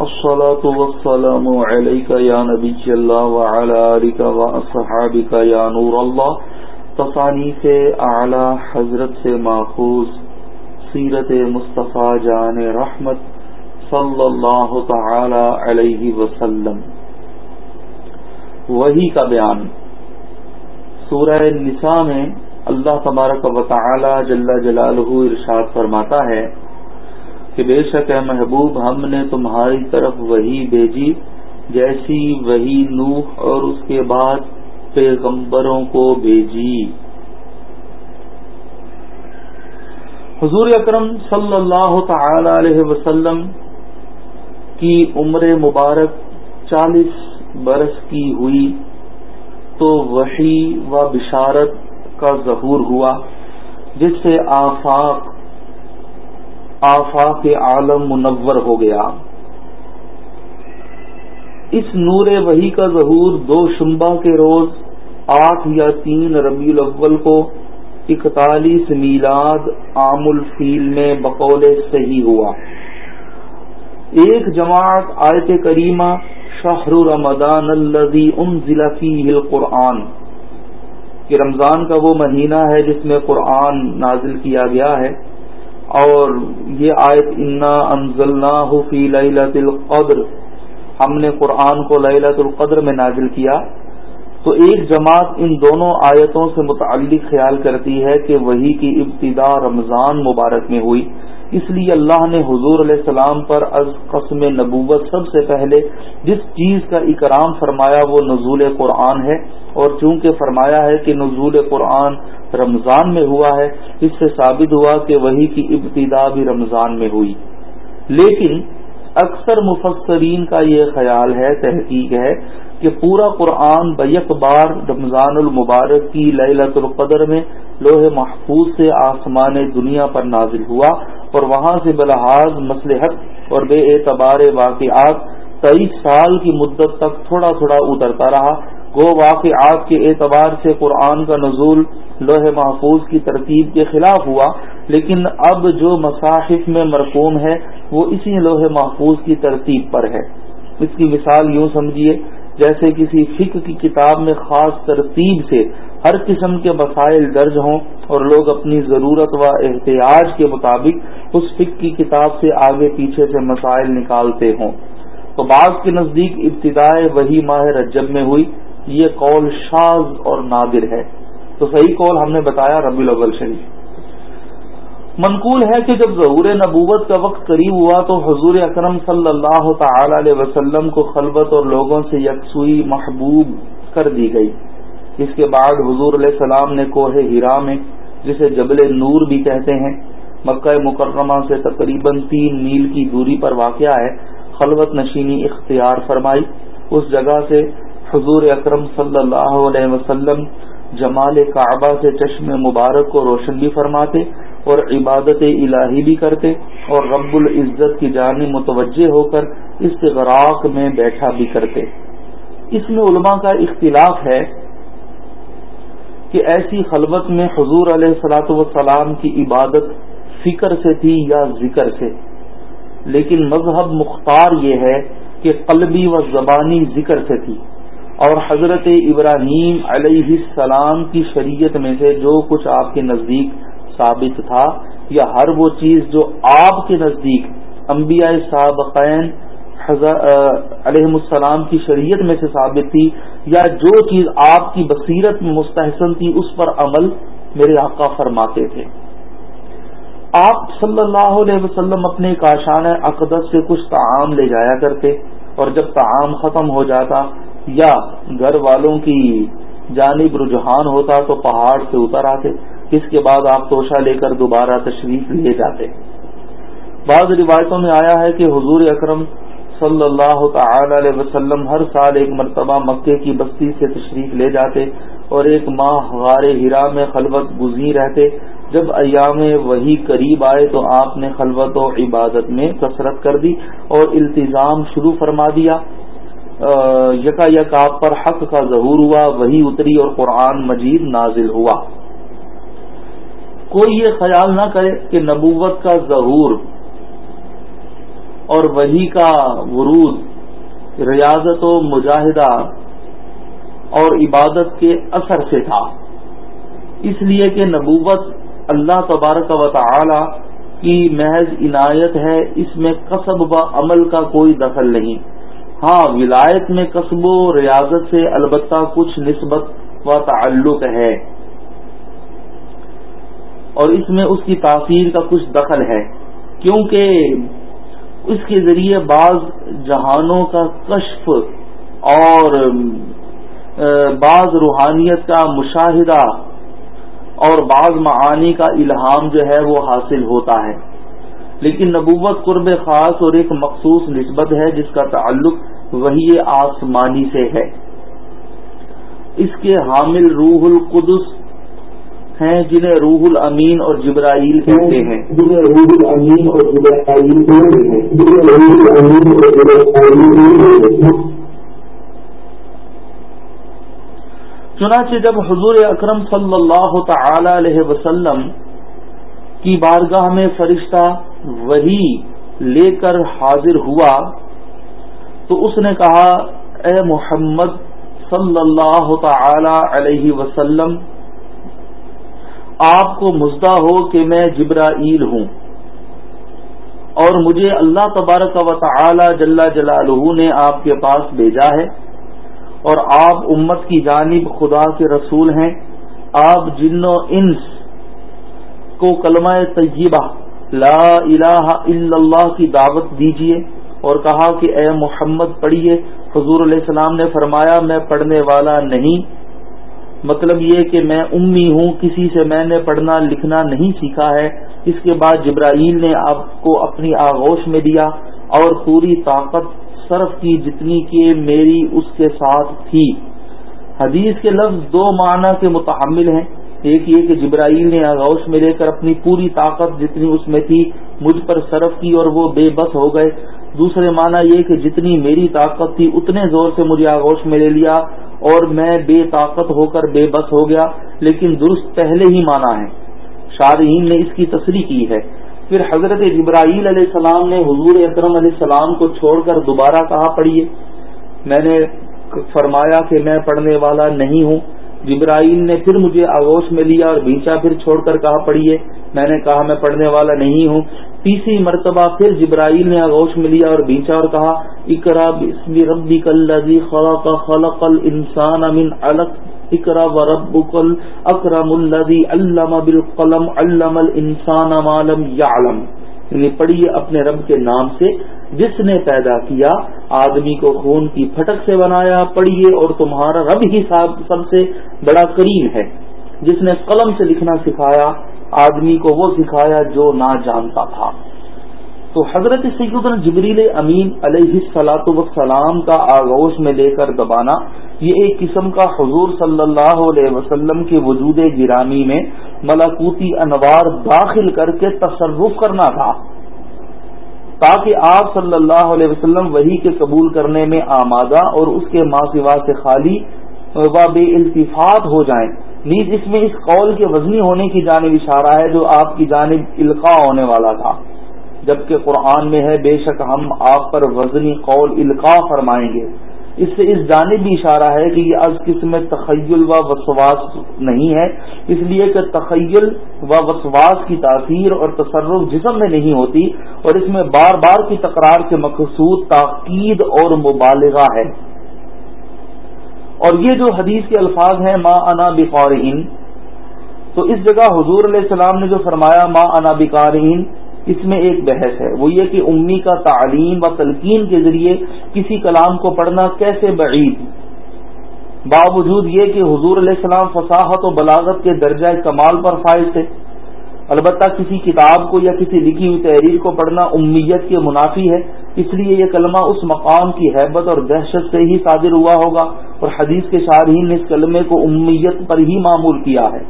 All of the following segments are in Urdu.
الصلاة والسلام عليك يا نبي الله وعلى آلك وأصحابك يا نور الله. تصانیف اعلی حضرت سے ماخوذ، سیرت مصطفیٰ جان رحمت صلی اللہ تعالی علیہ وسلم. وہی کا بیان. سورہ نساء میں اللہ تبارک و تعالی جل جلالہ ارشاد فرماتا ہے کہ بے شک ہے محبوب ہم نے تمہاری طرف وہی بھیجی، جیسی وہی نوح اور اس کے بعد پیغمبروں کو بھیجی۔ حضور اکرم صلی اللہ تعالی علیہ وسلم کی عمر مبارک چالیس برس کی ہوئی تو وحی و بشارت کا ظہور ہوا، جس سے آفاق آفاق عالم منور ہو گیا۔ اس نور وحی کا ظہور دو شمبا کے روز آٹھ یا تین ربیع الاول کو اکتالیس میلاد عام الفیل میں بقول صحیح ہوا۔ ایک جماعت آیت کریمہ شہر رمضان الذي انزل فيه القرآن، کہ رمضان کا وہ مہینہ ہے جس میں قرآن نازل کیا گیا ہے۔ اور یہ آیت انا انزلنا فی لیلت القدر۔ ہم نے قرآن کو لیلت القدر میں نازل کیا۔ تو ایک جماعت ان دونوں آیتوں سے متعلق خیال کرتی ہے کہ وہی کی ابتدا رمضان مبارک میں ہوئی۔ اس لیے اللہ نے حضور علیہ السلام پر از قسم نبوت سب سے پہلے جس چیز کا اکرام فرمایا وہ نزول قرآن ہے اور چونکہ فرمایا ہے کہ نزول قرآن رمضان میں ہوا ہے، اس سے ثابت ہوا کہ وہی کی ابتدا بھی رمضان میں ہوئی۔ لیکن اکثر مفسرین کا یہ خیال ہے، تحقیق ہے کہ پورا قرآن بیک بار رمضان المبارک کی للت القدر میں لوہے محفوظ سے آسمان دنیا پر نازل ہوا۔ اور وہاں سے بلحاظ مسلحت اور بے اعتبار واقعات تیئیس سال کی مدت تک تھوڑا تھوڑا اترتا رہا۔ گو واقعات کے اعتبار سے قرآن کا نزول لوہے محفوظ کی ترتیب کے خلاف ہوا، لیکن اب جو مصاحف میں مرقوم ہے، وہ اسی لوہے محفوظ کی ترتیب پر ہے۔ اس کی مثال یوں سمجھیے، جیسے کسی فکر کی کتاب میں خاص ترتیب سے ہر قسم کے مسائل درج ہوں اور لوگ اپنی ضرورت و احتیاج کے مطابق اس فکر کی کتاب سے آگے پیچھے سے مسائل نکالتے ہوں۔ تو بعض کے نزدیک ابتدائے وہی ماہ رجب میں ہوئی۔ یہ قول شاز اور نادر ہے۔ تو صحیح قول ہم نے بتایا ربی الاول شریف منقول ہے کہ جب ظہور نبوت کا وقت قریب ہوا تو حضور اکرم صلی اللہ تعالی علیہ وسلم کو خلبت اور لوگوں سے یکسوئی محبوب کر دی گئی۔ اس کے بعد حضور علیہ السلام نے کوہ ہیرا میں، جسے جبل نور بھی کہتے ہیں، مکہ مکرمہ سے تقریباً تین میل کی دوری پر واقع ہے، خلوت نشینی اختیار فرمائی۔ اس جگہ سے حضور اکرم صلی اللہ علیہ وسلم جمال کعبہ سے چشم مبارک کو روشن بھی فرماتے اور عبادت الہی بھی کرتے اور رب العزت کی جانب متوجہ ہو کر استغراق میں بیٹھا بھی کرتے۔ اس میں علماء کا اختلاف ہے کہ ایسی خلوت میں حضور علیہ سلاۃ وسلام کی عبادت فکر سے تھی یا ذکر سے۔ لیکن مذہب مختار یہ ہے کہ قلبی و زبانی ذکر سے تھی۔ اور حضرت ابراہیم علیہ السلام کی شریعت میں سے جو کچھ آپ کے نزدیک ثابت تھا یا ہر وہ چیز جو آپ کے نزدیک انبیاء سابقین علیہ السلام کی شریعت میں سے ثابت تھی یا جو چیز آپ کی بصیرت میں مستحسن تھی اس پر عمل میرے آقا فرماتے تھے۔ آپ صلی اللہ علیہ وسلم اپنے کاشان اقدس سے کچھ تعام لے جایا کرتے اور جب تعام ختم ہو جاتا یا گھر والوں کی جانب رجحان ہوتا تو پہاڑ سے اتر آتے، اس کے بعد آپ توشہ لے کر دوبارہ تشریف لے جاتے۔ بعض روایتوں میں آیا ہے کہ حضور اکرم صلی اللہ تعالی علیہ وسلم ہر سال ایک مرتبہ مکے کی بستی سے تشریف لے جاتے اور ایک ماہ غار ہرا میں خلوت گزی رہتے۔ جب ایام وہی قریب آئے تو آپ نے خلوت و عبادت میں کثرت کر دی اور التظام شروع فرما دیا۔ یکا یک آپ پر حق کا ظہور ہوا، وہی اتری اور قرآن مجید نازل ہوا۔ کوئی یہ خیال نہ کرے کہ نبوت کا ظہور اور وہی کا ورود ریاضت و مجاہدہ اور عبادت کے اثر سے تھا۔ اس لیے کہ نبوت اللہ تبارک و تعالی کی محض عنایت ہے، اس میں قصب و عمل کا کوئی دخل نہیں۔ ہاں ولایت میں قصب و ریاضت سے البتہ کچھ نسبت و تعلق ہے۔ اور اس میں اس کی تاثیر کا کچھ دخل ہے۔ کیونکہ اس کے ذریعے بعض جہانوں کا کشف اور بعض روحانیت کا مشاہدہ اور بعض معانی کا الہام جو ہے وہ حاصل ہوتا ہے۔ لیکن نبوت قرب خاص اور ایک مخصوص نسبت ہے جس کا تعلق وہی آسمانی سے ہے۔ اس کے حامل روح القدس ہیں جنہیں روح الامین اور جبرائیل کہتے ہیں۔ جنہیں روح الامین اور جبرائیل کہتے ہیں۔ چنانچہ جب حضور اکرم صلی اللہ تعالی علیہ وسلم کی بارگاہ میں فرشتہ وہی لے کر حاضر ہوا تو اس نے کہا اے محمد صلی اللہ تعالی علیہ وسلم آپ کو مزدہ ہو کہ میں جبرائیل ہوں۔ اور مجھے اللہ تبارک و تعالی جل جلالہ نے آپ کے پاس بھیجا ہے۔ اور آپ امت کی جانب خدا کے رسول ہیں۔ آپ جن و انس کو کلمہ طیبہ لا الہ الا اللہ کی دعوت دیجیے اور کہا کہ اے محمد پڑھیے۔ حضور علیہ السلام نے فرمایا، میں پڑھنے والا نہیں۔ مطلب یہ کہ میں امی ہوں، کسی سے میں نے پڑھنا، لکھنا نہیں سیکھا ہے۔ اس کے بعد جبرائیل نے آپ کو اپنی آغوش میں دیا اور پوری طاقت صرف کی جتنی کہ میری اس کے ساتھ تھی۔ حدیث کے لفظ دو معنی کے متحمل ہیں۔ ایک یہ کہ جبرائیل نے آغوش میں لے کر اپنی پوری طاقت جتنی اس میں تھی مجھ پر صرف کی اور وہ بے بس ہو گئے۔ دوسرے معنی یہ کہ جتنی میری طاقت تھی، اتنے زور سے مجھے آغوش میں لے لیا۔ اور میں بے طاقت ہو کر بے بس ہو گیا، لیکن درست پہلے ہی مانا ہے۔ شارحین نے اس کی تصریح کی ہے۔ پھر حضرت ابراہیل علیہ السلام نے حضور اکرم علیہ السلام کو چھوڑ کر دوبارہ کہا پڑھیے میں نے فرمایا کہ میں پڑھنے والا نہیں ہوں۔ جبرائیل نے پھر مجھے آغوش میں لیا اور بیچا پھر چھوڑ کر کہا، پڑھیے۔ میں نے کہا، میں پڑھنے والا نہیں ہوں۔ تیسری مرتبہ پھر جبرائیل نے آغوش میں لیا اور بیچا اور کہا اکرا بسم ربی کلزی خلق خلق الانسان من علق اکرا و رب کل اکرم الزی علم بالقلم، علم الانسان ما لم يعلم یہ پڑھیے اپنے رب کے نام سے، جس نے پیدا کیا، آدمی کو خون کی پھٹک سے بنایا، پڑھیے اور تمہارا رب ہی سب سے بڑا کریم ہے۔ جس نے قلم سے لکھنا سکھایا، آدمی کو وہ سکھایا جو نہ جانتا تھا۔ تو حضرت سید جبریل امین علیہ السلاۃ وسلام کا آغوش میں لے کر دبانا، یہ ایک قسم کا حضور صلی اللہ علیہ وسلم کے وجود گرامی میں ملاکوتی انوار داخل کر کے تصرف کرنا تھا۔ تاکہ آپ صلی اللہ علیہ وسلم وہی کے قبول کرنے میں آمادہ اور اس کے ماں سوا سے خالی و بے التفاط ہو جائیں۔ نیز اس میں اس قول کے وزنی ہونے کی جانب اشارہ ہے جو آپ کی جانب القاع ہونے والا تھا۔ جبکہ قرآن میں ہے، بے شک ہم آپ پر وزنی قول القاع فرمائیں گے۔ اس سے اس جانب بھی اشارہ ہے کہ یہ از قسم تخیل و وسواس نہیں ہے۔ اس لیے کہ تخیل و وسواس کی تاثیر اور تصرف جسم میں نہیں ہوتی اور اس میں بار بار کی تکرار کے مقصود تاکید اور مبالغہ ہے۔ اور یہ جو حدیث کے الفاظ ہیں، ما انا بقارئین، تو اس جگہ حضور علیہ السلام نے جو فرمایا، ما انا بقارئین اس میں ایک بحث ہے، وہ یہ کہ امی کا تعلیم و تلقین کے ذریعے کسی کلام کو پڑھنا کیسے بعید؟ باوجود یہ کہ حضور علیہ السلام فصاحت و بلاغت کے درجہ کمال پر فائز تھے۔ البتہ کسی کتاب کو یا کسی لکھی ہوئی تحریر کو پڑھنا امیت کے منافی ہے، اس لیے یہ کلمہ اس مقام کی حیبت اور دہشت سے ہی صادر ہوا ہوگا اور حدیث کے شارحین نے اس کلمے کو امیت پر ہی معمول کیا ہے۔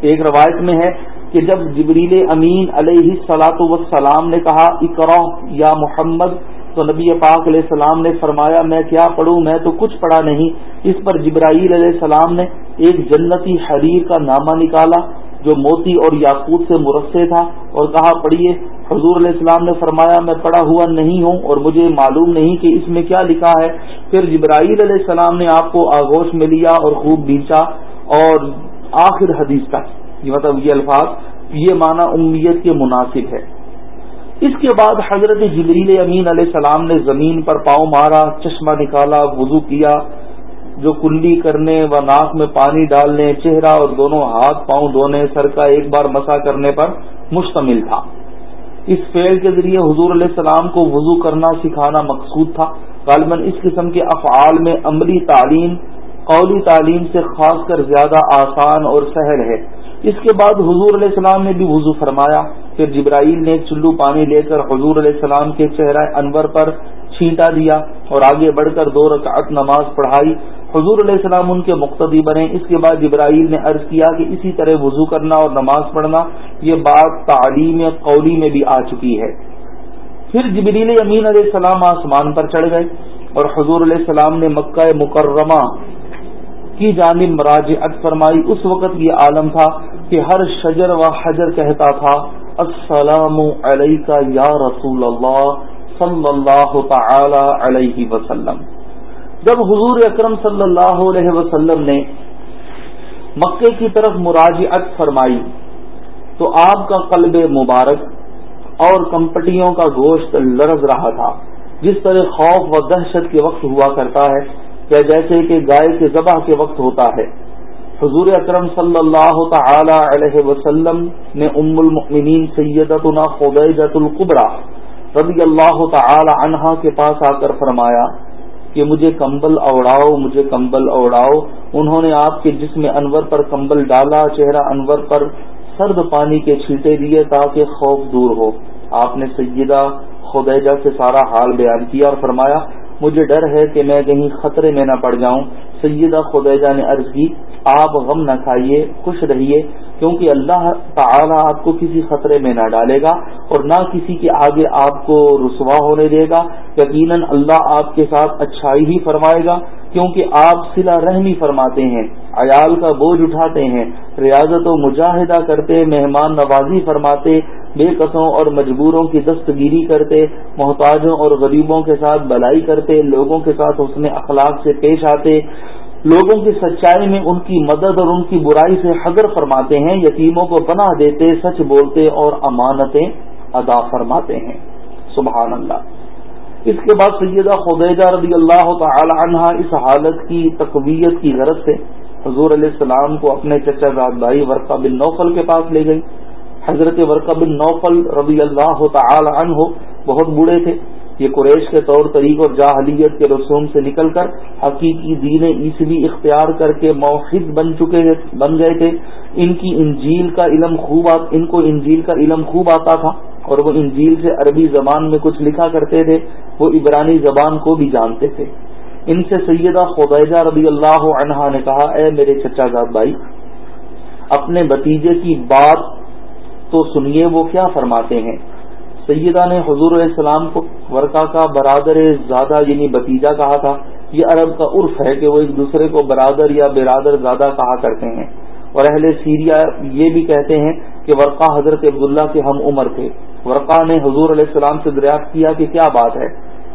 ایک روایت میں ہے کہ جب جبریل امین علیہ سلاۃ وسلام نے کہا اکرا یا محمد، تو نبی پاک علیہ السلام نے فرمایا، میں کیا پڑھوں؟ میں تو کچھ پڑھا نہیں۔ اس پر جبرائیل علیہ السلام نے ایک جنتی حریر کا نامہ نکالا، جو موتی اور یاقوت سے مرسے تھا اور کہا، پڑھیے، حضور علیہ السلام نے فرمایا، میں پڑھا ہوا نہیں ہوں اور مجھے معلوم نہیں کہ اس میں کیا لکھا ہے۔ پھر جبرائیل علیہ السلام نے آپ کو آگوش میں لیا اور خوب بیچا اور آخر حدیث تک مطلب یہ الفاظ، یہ معنی امیت کے مناسب ہے۔ اس کے بعد حضرت جبریل امین علیہ السلام نے زمین پر پاؤں مارا، چشمہ نکالا، وضو کیا، جو کلی کرنے و ناک میں پانی ڈالنے، چہرہ اور دونوں ہاتھ پاؤں دھونے، سر کا ایک بار مسا کرنے پر مشتمل تھا۔ اس فعل کے ذریعے حضور علیہ السلام کو وضو کرنا، سکھانا مقصود تھا۔ غالباً اس قسم کے افعال میں عملی تعلیم، قولی تعلیم سے خاص کر زیادہ آسان اور سہل ہے۔ اس کے بعد حضور علیہ السلام نے بھی وضو فرمایا، پھر جبرائیل نے چلو پانی لے کر حضور علیہ السلام کے چہرہ انور پر چھینٹا دیا اور آگے بڑھ کر دو رکعت نماز پڑھائی۔ حضور علیہ السلام ان کے مقتدی بنے۔ اس کے بعد جبرائیل نے عرض کیا کہ اسی طرح وضو کرنا اور نماز پڑھنا، یہ بات تعلیم قولی میں بھی آ چکی ہے۔ پھر جبریل امین علیہ السلام آسمان پر چڑھ گئے اور حضور علیہ السلام نے مکہ مکرمہ کی جانب مراجعت فرمائی، اس وقت یہ عالم تھا کہ ہر شجر و حجر کہتا تھا، السلام علیکہ یا رسول اللہ صلی اللہ تعالی علیہ وسلم۔ جب حضور اکرم صلی اللہ علیہ وسلم نے مکے کی طرف مراجعت فرمائی، تو آپ کا قلب مبارک اور کمپٹیوں کا گوشت لرز رہا تھا، جس طرح خوف و دہشت کے وقت ہوا کرتا ہے۔ جیسے کہ گائے کے ذبح کے وقت ہوتا ہے۔ حضور اکرم صلی اللہ تعالی علیہ وسلم نے ام المؤمنین سیدتنا خبیجت القبرا رضی اللہ تعالی عنہا کے پاس آ کر فرمایا کہ مجھے کمبل اوڑاؤ، مجھے کمبل اوڑاؤ۔ انہوں نے آپ کے جسم انور پر کمبل ڈالا، چہرہ انور پر سرد پانی کے چھیٹے دیے تاکہ خوف دور ہو۔ آپ نے سیدہ خدیجہ سے سارا حال بیان کیا اور فرمایا مجھے ڈر ہے کہ میں کہیں خطرے میں نہ پڑ جاؤں۔ سیدہ خدیجہ نے عرض کی، آپ غم نہ کھائیے، خوش رہیے، کیونکہ اللہ تعالی آپ کو کسی خطرے میں نہ ڈالے گا اور نہ کسی کے آگے آپ کو رسوا ہونے دے گا۔ یقیناً اللہ آپ کے ساتھ اچھائی ہی فرمائے گا، کیونکہ آپ سلا رحمی فرماتے ہیں، عیال کا بوجھ اٹھاتے ہیں، ریاضت و مجاہدہ کرتے، مہمان نوازی فرماتے بے قصوں اور مجبوروں کی دستگیری کرتے، محتاجوں اور غریبوں کے ساتھ بلائی کرتے، لوگوں کے ساتھ حسن اخلاق سے پیش آتے، لوگوں کی سچائی میں ان کی مدد اور ان کی برائی سے حضر فرماتے ہیں، یتیموں کو پناہ دیتے، سچ بولتے اور امانتیں ادا فرماتے ہیں۔ سبحان اللہ۔ اس کے بعد سیدہ خدیجہ رضی اللہ تعالی عنہ اس حالت کی تقویت کی غرض سے حضور علیہ السلام کو اپنے چچا زاد بھائی ورقہ بن نوفل کے پاس لے گئی حضرت ورقہ بن نوفل رضی اللہ تعالی عنہ بہت بوڑھے تھے۔ یہ قریش کے طور طریق اور جاہلیت کے رسوم سے نکل کر حقیقی دین عیسوی اختیار کر کے موحد بن چکے بن گئے تھے۔ ان کی انجیل کا علم خوب ان کو انجیل کا علم خوب آتا تھا اور وہ انجیل سے عربی زبان میں کچھ لکھا کرتے تھے، وہ عبرانی زبان کو بھی جانتے تھے۔ ان سے سیدہ خدیجہ رضی اللہ عنہا نے کہا، اے میرے چچا زاد بھائی، اپنے بتیجے کی بات تو سنیے وہ کیا فرماتے ہیں۔ سیدہ نے حضور علیہ السلام کو ورقا کا برادر زیادہ یعنی بتیجا کہا تھا۔ یہ عرب کا عرف ہے کہ وہ ایک دوسرے کو برادر یا برادر زیادہ کہا کرتے ہیں۔ اور اہل سیریا یہ بھی کہتے ہیں کہ ورقا حضرت عبداللہ کے ہم عمر تھے۔ ورقا نے حضور علیہ السلام سے دریافت کیا کہ کیا بات ہے۔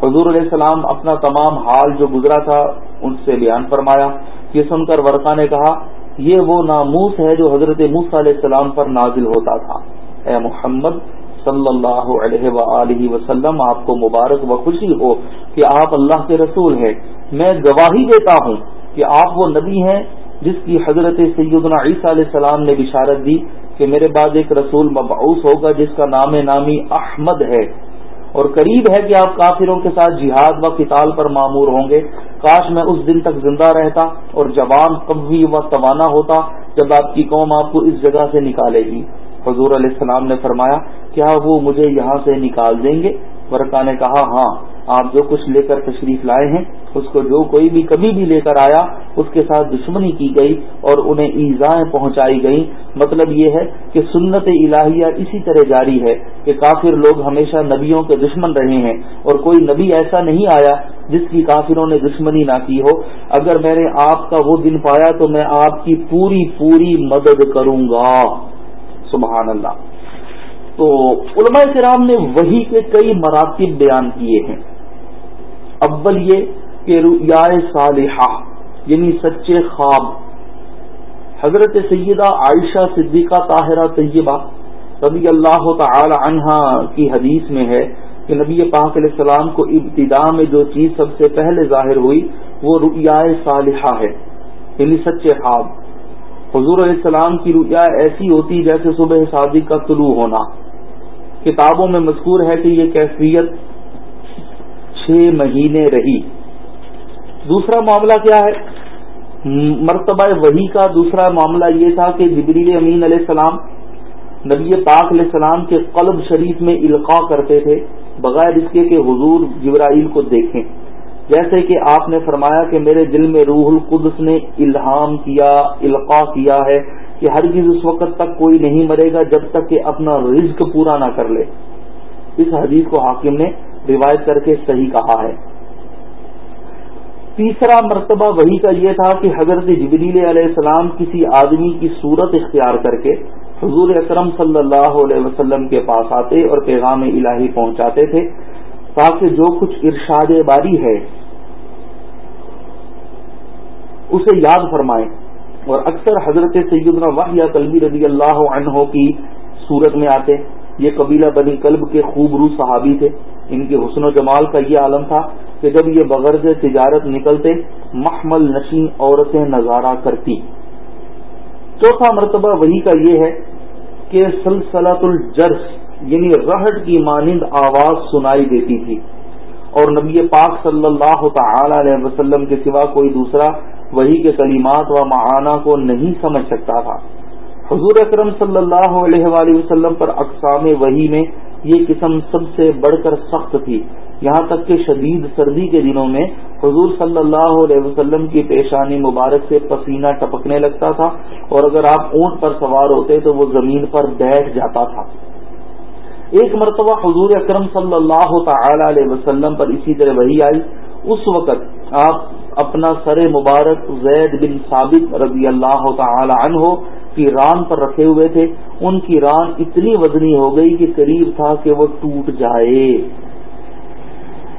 حضور علیہ السلام اپنا تمام حال جو گزرا تھا ان سے بیان فرمایا۔ یہ سن کر ورقا نے کہا یہ وہ ناموس ہے جو حضرت موس علیہ السلام پر نازل ہوتا تھا۔ اے محمد صلی اللہ علیہ و وسلم، آپ کو مبارک و خوشی ہو کہ آپ اللہ کے رسول ہیں۔ میں گواہی دیتا ہوں کہ آپ وہ نبی ہیں جس کی حضرت سیدنا عیسیٰ علیہ السلام نے بشارت دی کہ میرے بعد ایک رسول مبعوث ہوگا جس کا نام نامی احمد ہے۔ اور قریب ہے کہ آپ کافروں کے ساتھ جہاد و قتال پر معمور ہوں گے۔ کاش میں اس دن تک زندہ رہتا اور جوان قوی و توانا ہوتا جب آپ کی قوم آپ کو اس جگہ سے نکالے گی۔ حضور علیہ السلام نے فرمایا، کیا وہ مجھے یہاں سے نکال دیں گے؟ ورکا نے کہا ہاں آپ جو کچھ لے کر تشریف لائے ہیں، اس کو جو کوئی بھی کبھی بھی لے کر آیا، اس کے ساتھ دشمنی کی گئی اور انہیں ایزائیں پہنچائی گئیں. مطلب یہ ہے کہ سنت الہیہ اسی طرح جاری ہے کہ کافر لوگ ہمیشہ نبیوں کے دشمن رہے ہیں اور کوئی نبی ایسا نہیں آیا جس کی کافروں نے دشمنی نہ کی ہو۔ اگر میں نے آپ کا وہ دن پایا تو میں آپ کی پوری پوری مدد کروں گا۔ سبحان اللہ۔ تو علماء کرام نے وہی کے کئی مراتب بیان کیے ہیں۔ اول یہ کہ رؤیا صالحہ یعنی سچے خواب۔ حضرت سیدہ عائشہ صدیقہ طاہرہ طیبہ رضی اللہ تعالی عنہا کی حدیث میں ہے کہ نبی پاک علیہ السلام کو ابتدا میں جو چیز سب سے پہلے ظاہر ہوئی، وہ رؤیا صالحہ ہے یعنی سچے خواب۔ حضور علیہ السلام کی رؤیا ایسی ہوتی جیسے صبح صادق کا طلوع ہونا۔ کتابوں میں مذکور ہے کہ یہ کیفیت چھ مہینے رہی۔ دوسرا معاملہ کیا ہے؟ مرتبہ وہی کا دوسرا معاملہ یہ تھا کہ جبریل امین علیہ السلام نبی پاک علیہ السلام کے قلب شریف میں القاع کرتے تھے، بغیر اس کے کہ حضور جبرائیل کو دیکھیں۔ جیسے کہ آپ نے فرمایا کہ میرے دل میں روح القدس نے الہام کیا، القاع کیا ہے۔ کہ ہر چیز اس وقت تک کوئی نہیں مرے گا جب تک کہ اپنا رزق پورا نہ کر لے۔ اس حدیث کو حاکم نے روایت کر کے صحیح کہا ہے۔ تیسرا مرتبہ وہی کا یہ تھا کہ حضرت جبریل علیہ السلام کسی آدمی کی صورت اختیار کر کے حضور اکرم صلی اللہ علیہ وسلم کے پاس آتے اور پیغام الہی پہنچاتے تھے تاکہ جو کچھ ارشاد باری ہے، اسے یاد فرمائیں اور اکثر حضرت سیدنا واحیہ کلبی رضی اللہ عنہ کی صورت میں آتے۔ یہ قبیلہ بنی کلب کے خوبرو صحابی تھے۔ ان کے حسن و جمال کا یہ عالم تھا کہ جب یہ بغرض تجارت نکلتے، محمل نشین عورتیں نظارہ کرتی۔ چوتھا مرتبہ وہی کا یہ ہے کہ سلسلت الجرس یعنی رہٹ کی مانند آواز سنائی دیتی تھی۔ اور نبی پاک صلی اللہ تعالی علیہ وسلم کے سوا کوئی دوسرا وہی کے کلمات و معانہ کو نہیں سمجھ سکتا تھا۔ حضور اکرم صلی اللہ علیہ وآلہ وسلم پر اقسام وہی میں یہ قسم سب سے بڑھ کر سخت تھی۔ یہاں تک کہ شدید سردی کے دنوں میں حضور صلی اللہ علیہ وسلم کی پیشانی مبارک سے پسینہ ٹپکنے لگتا تھا اور اگر آپ اونٹ پر سوار ہوتے تو وہ زمین پر بیٹھ جاتا تھا۔ ایک مرتبہ حضور اکرم صلی اللہ تعالی علیہ وسلم پر اسی طرح وہی آئی۔ اس وقت آپ اپنا سر مبارک زید بن ثابت رضی اللہ تعالی عنہ کی ران پر رکھے ہوئے تھے۔ ان کی ران اتنی وزنی ہو گئی کہ قریب تھا کہ وہ ٹوٹ جائے۔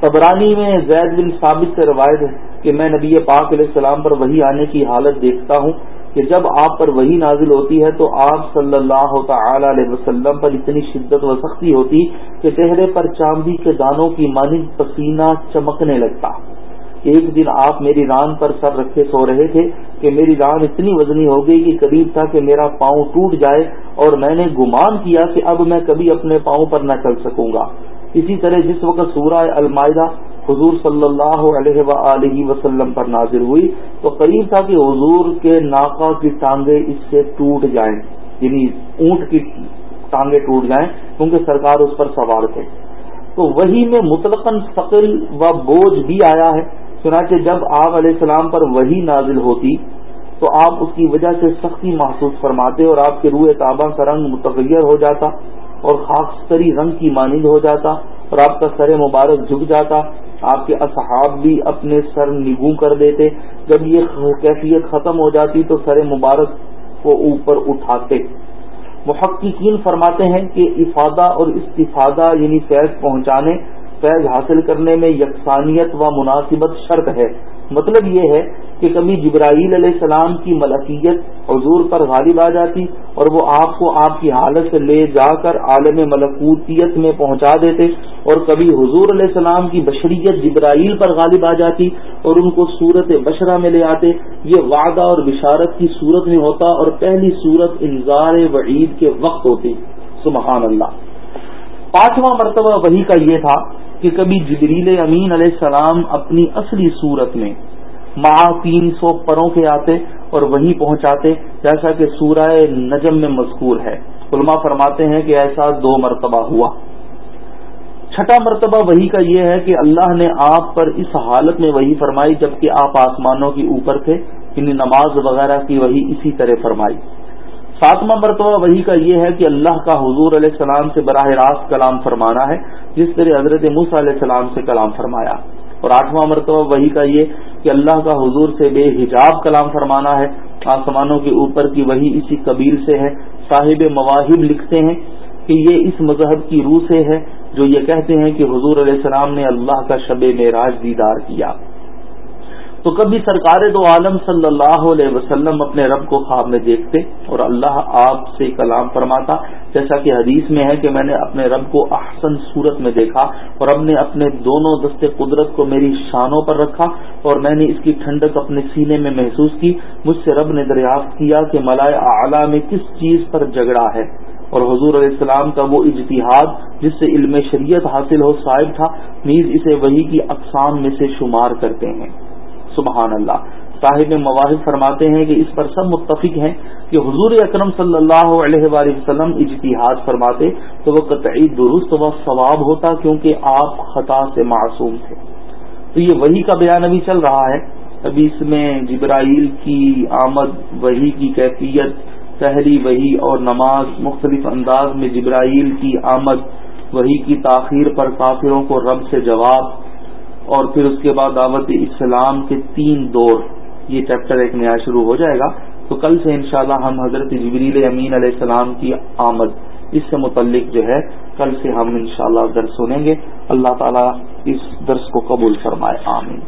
تبرانی میں زید بن ثابت سے روایت ہے کہ میں نبی پاک علیہ السلام پر وہی آنے کی حالت دیکھتا ہوں کہ جب آپ پر وہی نازل ہوتی ہے تو آپ صلی اللہ تعالی علیہ وسلم پر اتنی شدت و سختی ہوتی کہ چہرے پر چاندی کے دانوں کی مانند پسینہ چمکنے لگتا۔ ایک دن آپ میری ران پر سر رکھے سو رہے تھے کہ میری ران اتنی وزنی ہو گئی کہ قریب تھا کہ میرا پاؤں ٹوٹ جائے اور میں نے گمان کیا کہ اب میں کبھی اپنے پاؤں پر نہ چل سکوں گا۔ اسی طرح جس وقت سورہ المائدہ حضور صلی اللہ علیہ وسلم پر نازل ہوئی تو قریب تھا کہ حضور کے ناکا کی ٹانگیں اس سے ٹوٹ جائیں یعنی اونٹ کی ٹانگیں ٹوٹ جائیں، کیونکہ سرکار اس پر سوار تھے۔ تو وہی میں مطلق فقل و بوجھ بھی آیا ہے۔ چنانچہ جب آپ علیہ السلام پر وہی نازل ہوتی تو آپ اس کی وجہ سے سختی محسوس فرماتے اور آپ کے روئے تابہ کا رنگ متغیر ہو جاتا اور خاکستری رنگ کی مانند ہو جاتا اور آپ کا سر مبارک جھک جاتا۔ آپ کے اصحاب بھی اپنے سر نگو کر دیتے۔ جب یہ کیفیت ختم ہو جاتی تو سر مبارک کو اوپر اٹھاتے۔ محققین فرماتے ہیں کہ افادہ اور استفادہ یعنی فیض پہنچانے فیض حاصل کرنے میں یکسانیت و مناسبت شرط ہے۔ مطلب یہ ہے کہ کبھی جبرائیل علیہ السلام کی ملکیت حضور پر غالب آ جاتی اور وہ آپ کو آپ کی حالت سے لے جا کر عالم ملکوتیت میں پہنچا دیتے اور کبھی حضور علیہ السلام کی بشریت جبرائیل پر غالب آ جاتی اور ان کو صورت بشرہ میں لے آتے۔ یہ وعدہ اور بشارت کی صورت میں ہوتا اور پہلی صورت انضار وعید کے وقت ہوتی۔ سبحان اللہ۔ پانچواں مرتبہ وہی کا یہ تھا کہ کبھی جبریل امین علیہ السلام اپنی اصلی صورت میں ماہ تین سو پروں کے آتے اور وہیں پہنچاتے، جیسا کہ سورہ نجم میں مذکور ہے۔ علماء فرماتے ہیں کہ ایسا دو مرتبہ ہوا۔ چھٹا مرتبہ وہی کا یہ ہے کہ اللہ نے آپ پر اس حالت میں وہی فرمائی، جبکہ آپ آسمانوں کے اوپر تھے یعنی نماز وغیرہ کی وہی اسی طرح فرمائی۔ ساتواں مرتبہ وہی کا یہ ہے کہ اللہ کا حضور علیہ السلام سے براہ راست کلام فرمانا ہے، جس طرح حضرت موسیٰ علیہ السلام سے کلام فرمایا۔ اور آٹھواں مرتبہ وہی کا یہ کہ اللہ کا حضور سے بے حجاب کلام فرمانا ہے۔ آسمانوں کے اوپر کی وہی اسی قبیل سے ہے۔ صاحب مواہب لکھتے ہیں کہ یہ اس مذہب کی روح سے ہے، جو یہ کہتے ہیں کہ حضور علیہ السلام نے اللہ کا شب معراج دیدار کیا۔ تو کبھی سرکار دو عالم صلی اللہ علیہ وسلم اپنے رب کو خواب میں دیکھتے اور اللہ آپ سے کلام فرماتا۔ جیسا کہ حدیث میں ہے کہ میں نے اپنے رب کو احسن صورت میں دیکھا اور رب نے اپنے دونوں دستے قدرت کو میری شانوں پر رکھا اور میں نے اس کی ٹھنڈک اپنے سینے میں محسوس کی۔ مجھ سے رب نے دریافت کیا کہ ملائے اعلیٰ میں کس چیز پر جھگڑا ہے۔ اور حضور علیہ السلام کا وہ اجتہاد جس سے علم شریعت حاصل ہو صاحب تھا، نیز اسے وہی کی اقسام میں سے شمار کرتے ہیں۔ سبحان اللہ۔ صاحب مواحد فرماتے ہیں کہ اس پر سب متفق ہیں کہ حضور اکرم صلی اللہ علیہ وآلہ وسلم اجتہاد فرماتے تو وہ قطعی درست و ثواب ہوتا کیونکہ آپ خطا سے معصوم تھے۔ تو یہ وہی کا بیان ابھی چل رہا ہے۔ ابھی اس میں جبرائیل کی آمد، وہی کی کیفیت پہلی وہی اور نماز مختلف انداز میں جبرائیل کی آمد، وہی کی تاخیر پر کافروں کو رب سے جواب اور پھر اس کے بعد دعوت اسلام کے تین دور، یہ چیپٹر ایک نیا شروع ہو جائے گا۔ تو کل سے انشاءاللہ ہم حضرت جبریل امین علیہ السلام کی آمد اس سے متعلق جو ہے، کل سے ہم انشاءاللہ درس سنیں گے۔ اللہ تعالیٰ اس درس کو قبول فرمائے، آمین۔